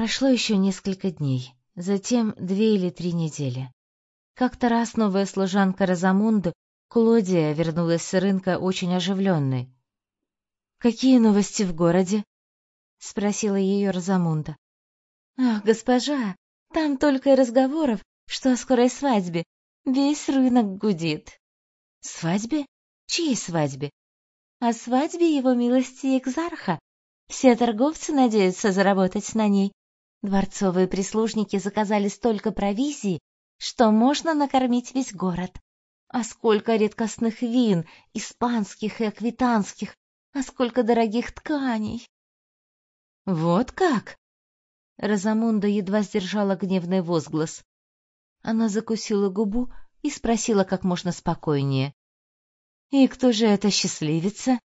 Прошло еще несколько дней, затем две или три недели. Как-то раз новая служанка Розамунды, Клодия, вернулась с рынка очень оживленной. «Какие новости в городе?» — спросила ее Розамунда. «Ах, госпожа, там только и разговоров, что о скорой свадьбе. Весь рынок гудит». «Свадьбе? Чьей свадьбе?» «О свадьбе его милости Экзарха. Все торговцы надеются заработать на ней. Дворцовые прислужники заказали столько провизии, что можно накормить весь город. А сколько редкостных вин, испанских и аквитанских, а сколько дорогих тканей. Вот как? Розамунда едва сдержала гневный возглас. Она закусила губу и спросила как можно спокойнее. «И кто же эта счастливица?»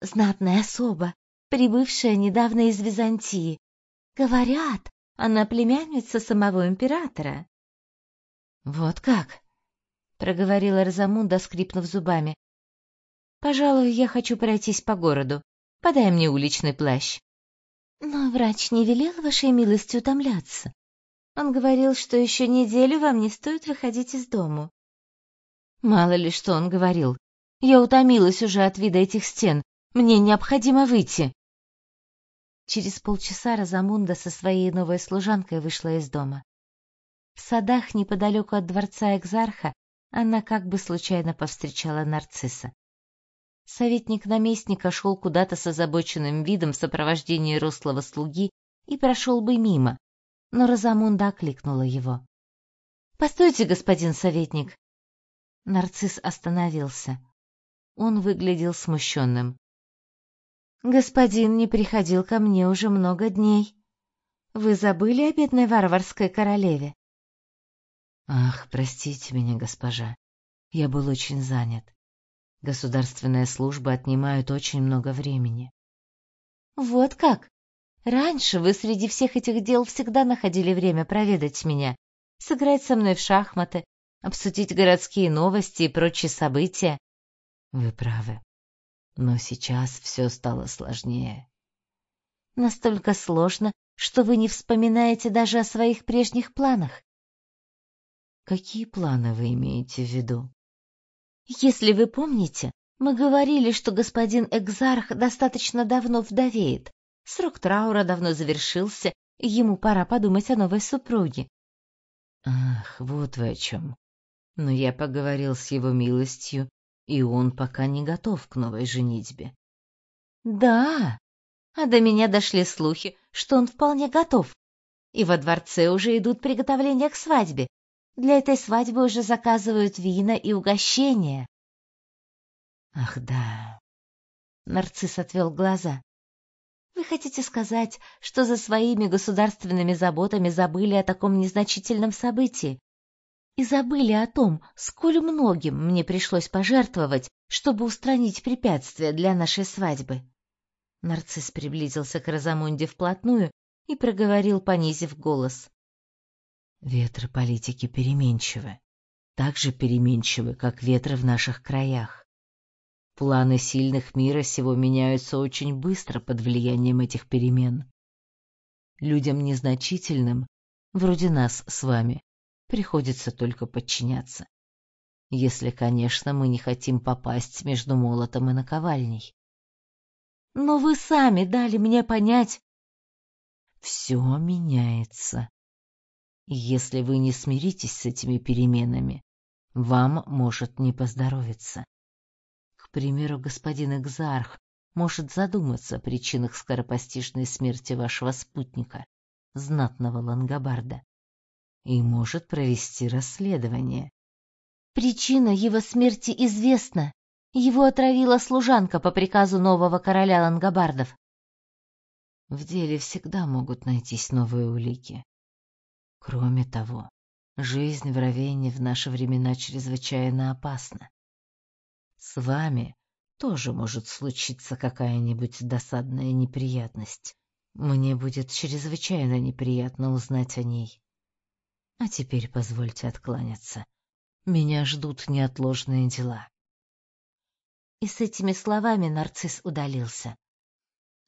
«Знатная особа, прибывшая недавно из Византии. Говорят, она племянница самого императора. Вот как? проговорила Розамунда, скрипнув зубами. Пожалуй, я хочу пройтись по городу. Подай мне уличный плащ. Но врач не велел вашей милости утомляться. Он говорил, что еще неделю вам не стоит выходить из дому. Мало ли что он говорил. Я утомилась уже от вида этих стен. Мне необходимо выйти. Через полчаса Розамунда со своей новой служанкой вышла из дома. В садах неподалеку от дворца Экзарха она как бы случайно повстречала нарцисса. Советник наместника шел куда-то с озабоченным видом в сопровождении рослого слуги и прошел бы мимо, но Розамунда окликнула его. «Постойте, господин советник!» Нарцисс остановился. Он выглядел смущенным. Господин не приходил ко мне уже много дней. Вы забыли о бедной варварской королеве? Ах, простите меня, госпожа. Я был очень занят. Государственная служба отнимает очень много времени. Вот как? Раньше вы среди всех этих дел всегда находили время проведать меня, сыграть со мной в шахматы, обсудить городские новости и прочие события. Вы правы. Но сейчас все стало сложнее. Настолько сложно, что вы не вспоминаете даже о своих прежних планах. Какие планы вы имеете в виду? Если вы помните, мы говорили, что господин Экзарх достаточно давно вдовеет. Срок траура давно завершился, ему пора подумать о новой супруге. Ах, вот вы о чем. Но я поговорил с его милостью, и он пока не готов к новой женитьбе. Да, а до меня дошли слухи, что он вполне готов. И во дворце уже идут приготовления к свадьбе. Для этой свадьбы уже заказывают вина и угощения. Ах, да. Нарцисс отвел глаза. Вы хотите сказать, что за своими государственными заботами забыли о таком незначительном событии, и забыли о том, сколь многим мне пришлось пожертвовать, чтобы устранить препятствия для нашей свадьбы. Нарцисс приблизился к Розамунде вплотную и проговорил, понизив голос. Ветры политики переменчивы, так же переменчивы, как ветры в наших краях. Планы сильных мира сего меняются очень быстро под влиянием этих перемен. Людям незначительным, вроде нас с вами, приходится только подчиняться. Если, конечно, мы не хотим попасть между молотом и наковальней. Но вы сами дали мне понять. Все меняется. Если вы не смиритесь с этими переменами, вам может не поздоровиться. К примеру, господин Экзарх может задуматься о причинах скоропостижной смерти вашего спутника, знатного лангобарда и может провести расследование. Причина его смерти известна. Его отравила служанка по приказу нового короля лангобардов. В деле всегда могут найтись новые улики. Кроме того, жизнь в Равенне в наши времена чрезвычайно опасна. С вами тоже может случиться какая-нибудь досадная неприятность. Мне будет чрезвычайно неприятно узнать о ней. А теперь позвольте откланяться. Меня ждут неотложные дела. И с этими словами нарцисс удалился.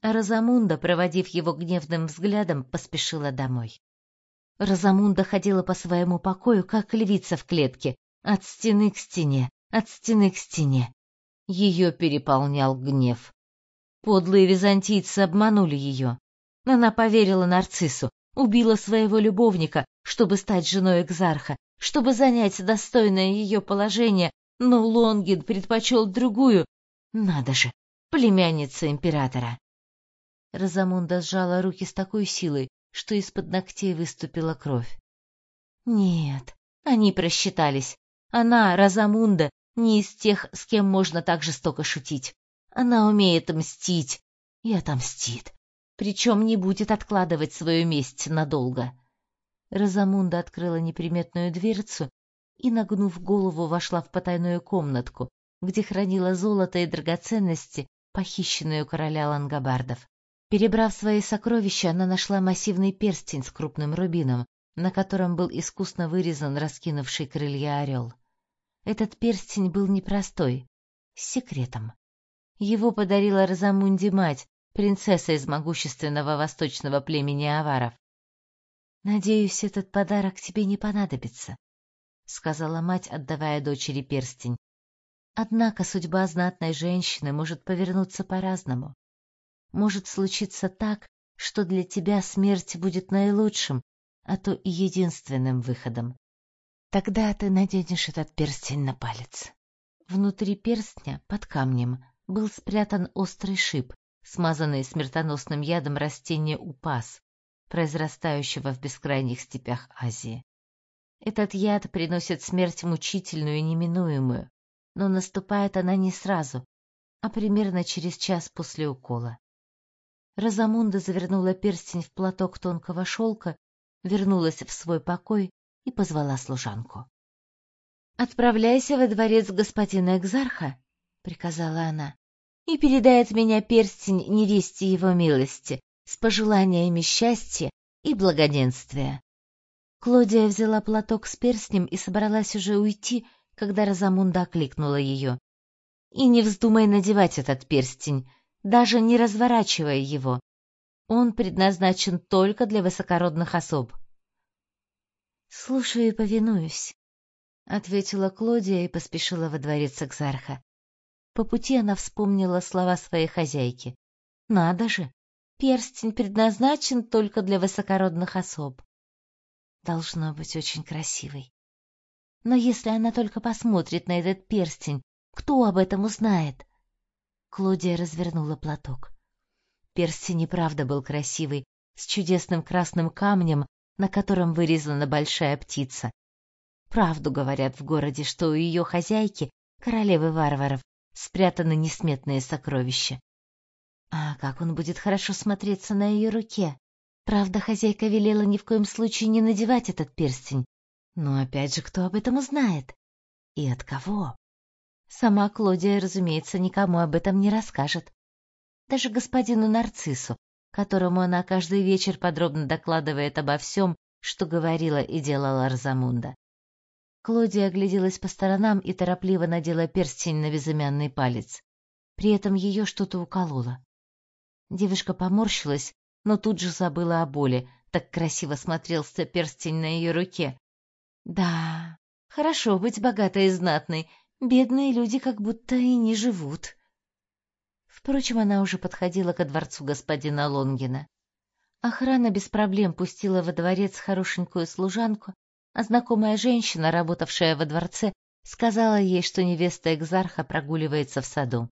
а Розамунда, проводив его гневным взглядом, поспешила домой. Розамунда ходила по своему покою, как львица в клетке, от стены к стене, от стены к стене. Ее переполнял гнев. Подлые византийцы обманули ее. Она поверила нарциссу, убила своего любовника, чтобы стать женой экзарха, чтобы занять достойное ее положение, но Лонгин предпочел другую. Надо же, племянница императора. Розамунда сжала руки с такой силой, что из-под ногтей выступила кровь. Нет, они просчитались. Она, Розамунда, не из тех, с кем можно так жестоко шутить. Она умеет мстить и отомстит, причем не будет откладывать свою месть надолго. Розамунда открыла неприметную дверцу и, нагнув голову, вошла в потайную комнатку, где хранила золото и драгоценности, похищенные у короля лангобардов. Перебрав свои сокровища, она нашла массивный перстень с крупным рубином, на котором был искусно вырезан раскинувший крылья орел. Этот перстень был непростой, с секретом. Его подарила Розамунде мать, принцесса из могущественного восточного племени аваров. Надеюсь, этот подарок тебе не понадобится, сказала мать, отдавая дочери перстень. Однако судьба знатной женщины может повернуться по-разному. Может случиться так, что для тебя смерть будет наилучшим, а то и единственным выходом. Тогда ты наденешь этот перстень на палец. Внутри перстня, под камнем, был спрятан острый шип, смазанный смертоносным ядом растения упас, произрастающего в бескрайних степях Азии. Этот яд приносит смерть мучительную и неминуемую, но наступает она не сразу, а примерно через час после укола. Розамунда завернула перстень в платок тонкого шелка, вернулась в свой покой и позвала служанку. «Отправляйся во дворец господина Экзарха», — приказала она, — «и передай от меня перстень невесте его милости с пожеланиями счастья и благоденствия». Клодия взяла платок с перстнем и собралась уже уйти, когда Розамунда окликнула ее. «И не вздумай надевать этот перстень, даже не разворачивая его. Он предназначен только для высокородных особ. «Слушаю и повинуюсь», — ответила Клодия и поспешила во дворец Экзарха. По пути она вспомнила слова своей хозяйки. «Надо же! Перстень предназначен только для высокородных особ. Должно быть очень красивый. Но если она только посмотрит на этот перстень, кто об этом узнает?» Клодия развернула платок. Перстень и правда был красивый, с чудесным красным камнем, на котором вырезана большая птица. Правду говорят в городе, что у ее хозяйки, королевы варваров, спрятаны несметные сокровища. А как он будет хорошо смотреться на ее руке? Правда, хозяйка велела ни в коем случае не надевать этот перстень. Но опять же, кто об этом узнает? И от кого? Сама Клодия, разумеется, никому об этом не расскажет. Даже господину Нарциссу, которому она каждый вечер подробно докладывает обо всем, что говорила и делала Розамунда. Клодия огляделась по сторонам и торопливо надела перстень на безымянный палец. При этом ее что-то укололо. Девушка поморщилась, но тут же забыла о боли, так красиво смотрелся перстень на ее руке. Да, хорошо быть богатой и знатной, Бедные люди как будто и не живут. Впрочем, она уже подходила ко дворцу господина Лонгина. Охрана без проблем пустила во дворец хорошенькую служанку, а знакомая женщина, работавшая во дворце, сказала ей, что невеста экзарха прогуливается в саду.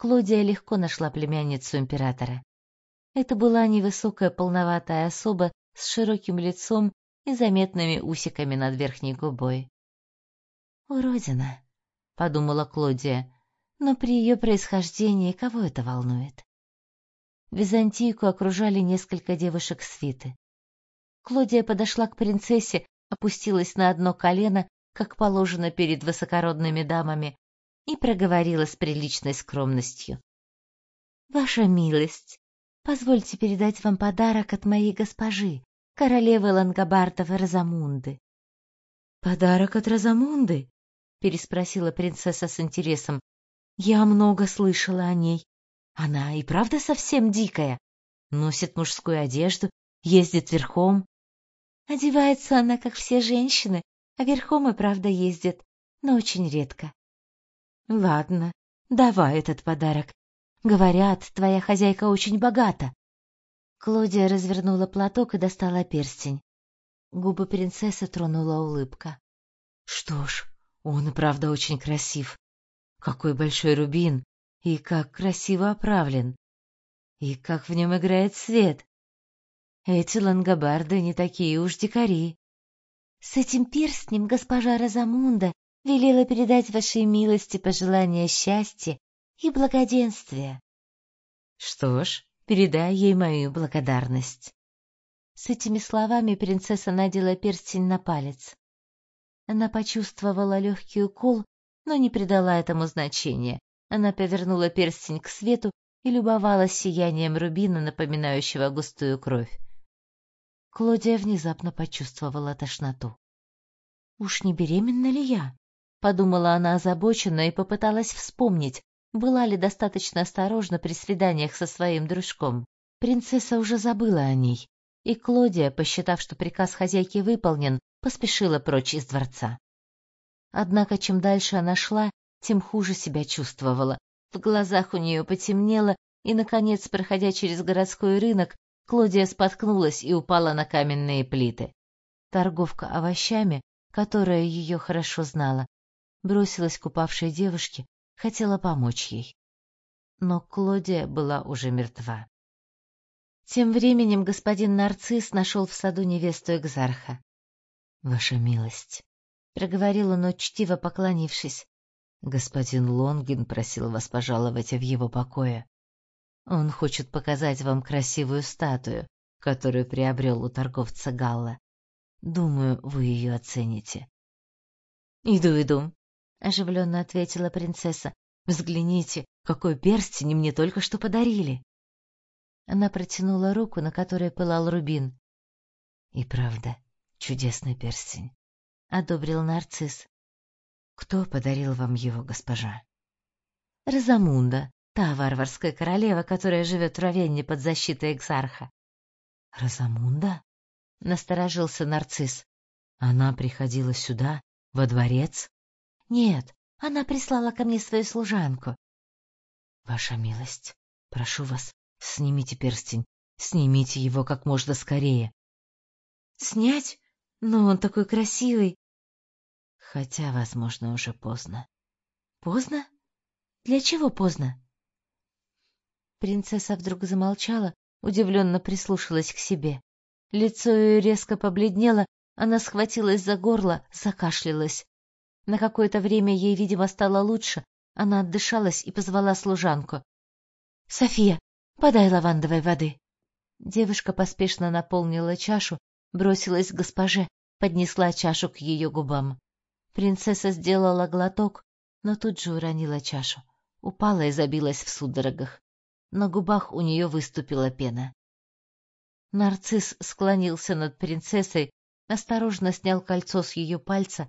Клодия легко нашла племянницу императора. Это была невысокая полноватая особа с широким лицом и заметными усиками над верхней губой. Уродина, подумала Клодия, но при ее происхождении кого это волнует? Византийку окружали несколько девушек свиты. Клодия подошла к принцессе, опустилась на одно колено, как положено перед высокородными дамами, и проговорила с приличной скромностью. «Ваша милость, позвольте передать вам подарок от моей госпожи, королевы Лангобардов Розамунды». «Подарок от Розамунды?» переспросила принцесса с интересом. Я много слышала о ней. Она и правда совсем дикая. Носит мужскую одежду, ездит верхом. Одевается она, как все женщины, а верхом и правда ездит, но очень редко. Ладно, давай этот подарок. Говорят, твоя хозяйка очень богата. Клодия развернула платок и достала перстень. Губы принцессы тронула улыбка. Что ж, он и правда очень красив. Какой большой рубин и как красиво оправлен. И как в нем играет свет. Эти лангобарды не такие уж дикари. С этим перстнем госпожа Розамунда велела передать вашей милости пожелания счастья и благоденствия. Что ж, передай ей мою благодарность. С этими словами принцесса надела перстень на палец. Она почувствовала легкий укол, но не придала этому значения. Она повернула перстень к свету и любовалась сиянием рубина, напоминающего густую кровь. Клодия внезапно почувствовала тошноту. Уж не беременна ли я? Подумала она озабоченно и попыталась вспомнить, была ли достаточно осторожна при свиданиях со своим дружком. Принцесса уже забыла о ней, и Клодия, посчитав, что приказ хозяйки выполнен, поспешила прочь из дворца. Однако чем дальше она шла, тем хуже себя чувствовала. В глазах у нее потемнело, и наконец, проходя через городской рынок, Клодия споткнулась и упала на каменные плиты. Торговка овощами, которая ее хорошо знала, бросилась к упавшей девушке, хотела помочь ей. Но Клодия была уже мертва. Тем временем господин Нарцисс нашел в саду невесту Экзарха. Ваша милость, проговорил он учтиво поклонившись. Господин Лонгин просил вас пожаловать в его покое. Он хочет показать вам красивую статую, которую приобрел у торговца Галла. Думаю, вы ее оцените. Иду, иду, оживленно ответила принцесса. Взгляните, какой перстень мне только что подарили. Она протянула руку, на которой пылал рубин. И правда, чудесный перстень, одобрил нарцисс. Кто подарил вам его, госпожа? Розамунда, та варварская королева, которая живет в Равенне под защитой экзарха. Розамунда? насторожился нарцисс. Она приходила сюда, во дворец? Нет, она прислала ко мне свою служанку. Ваша милость, прошу вас, Снимите перстень, снимите его как можно скорее. Снять? Но он такой красивый. Хотя, возможно, уже поздно. Поздно? Для чего поздно? Принцесса вдруг замолчала, удивленно прислушалась к себе. Лицо ее резко побледнело, она схватилась за горло, закашлялась. На какое-то время ей, видимо, стало лучше. Она отдышалась и позвала служанку. София, Подай лавандовой воды. Девушка поспешно наполнила чашу, бросилась к госпоже, поднесла чашу к ее губам. Принцесса сделала глоток, но тут же уронила чашу, упала и забилась в судорогах. На губах у нее выступила пена. Нарцисс склонился над принцессой, осторожно снял кольцо с ее пальца,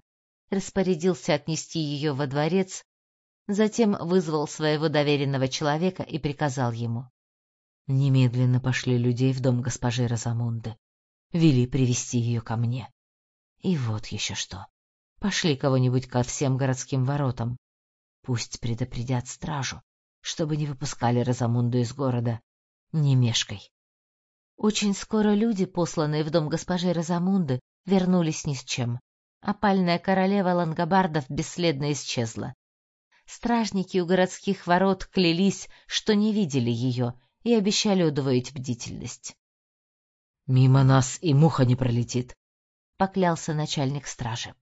распорядился отнести ее во дворец, затем вызвал своего доверенного человека и приказал ему: Немедленно пошли людей в дом госпожи Розамунды. Вели привести ее ко мне. И вот еще что. Пошли кого-нибудь ко всем городским воротам. Пусть предупредят стражу, чтобы не выпускали Розамунду из города. Не мешкай. Очень скоро люди, посланные в дом госпожи Розамунды, вернулись ни с чем. Опальная королева лангобардов бесследно исчезла. Стражники у городских ворот клялись, что не видели ее и обещали удвоить бдительность. «Мимо нас и муха не пролетит», — поклялся начальник стражи.